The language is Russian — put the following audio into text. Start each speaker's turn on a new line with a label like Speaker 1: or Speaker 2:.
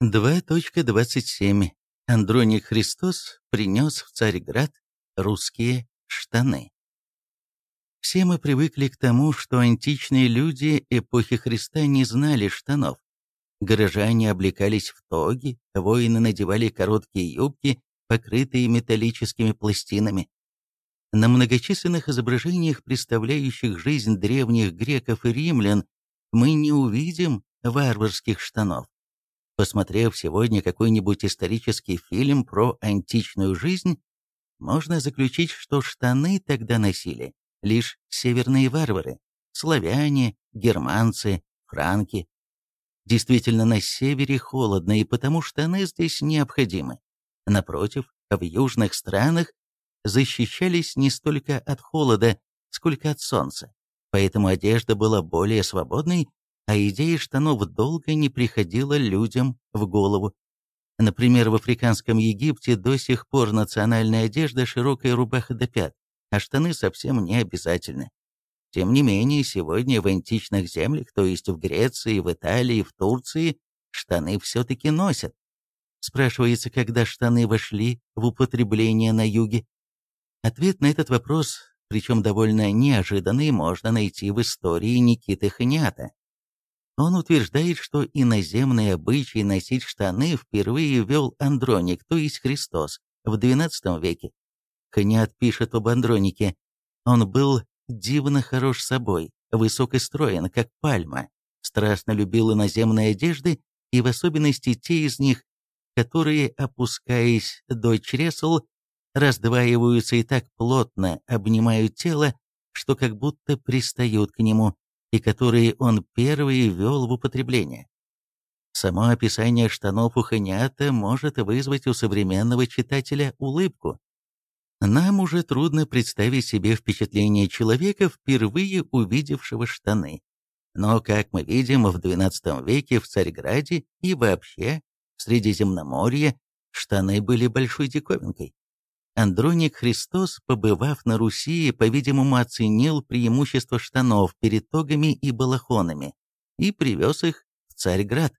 Speaker 1: 2.27. Андроник Христос принес в Царьград русские штаны. Все мы привыкли к тому, что античные люди эпохи Христа не знали штанов. Горожане облекались в тоги, воины надевали короткие юбки, покрытые металлическими пластинами. На многочисленных изображениях, представляющих жизнь древних греков и римлян, мы не увидим варварских штанов. Посмотрев сегодня какой-нибудь исторический фильм про античную жизнь, можно заключить, что штаны тогда носили лишь северные варвары, славяне, германцы, франки. Действительно, на севере холодно, и потому штаны здесь необходимы. Напротив, в южных странах защищались не столько от холода, сколько от солнца, поэтому одежда была более свободной а идея штанов долго не приходила людям в голову. Например, в африканском Египте до сих пор национальная одежда – широкая рубаха до пят, а штаны совсем не обязательны. Тем не менее, сегодня в античных землях, то есть в Греции, в Италии, в Турции, штаны все-таки носят. Спрашивается, когда штаны вошли в употребление на юге. Ответ на этот вопрос, причем довольно неожиданный, можно найти в истории Никиты Ханиата. Он утверждает, что иноземный обычай носить штаны впервые ввел Андроник, то есть Христос, в XII веке. Ханиат пишет об Андронике. Он был дивно хорош собой, высок и строен, как пальма, страстно любил иноземные одежды, и в особенности те из них, которые, опускаясь до чресл, раздваиваются и так плотно обнимают тело, что как будто пристают к нему, и которые он первый ввел в употребление. Само описание штанов у Ханиата может вызвать у современного читателя улыбку. Нам уже трудно представить себе впечатление человека, впервые увидевшего штаны. Но, как мы видим, в XII веке в Царьграде и вообще в Средиземноморье штаны были большой диковинкой. Андроник Христос, побывав на Руси, по-видимому, оценил преимущество штанов перед тогами и балахонами и привез их в Царьград.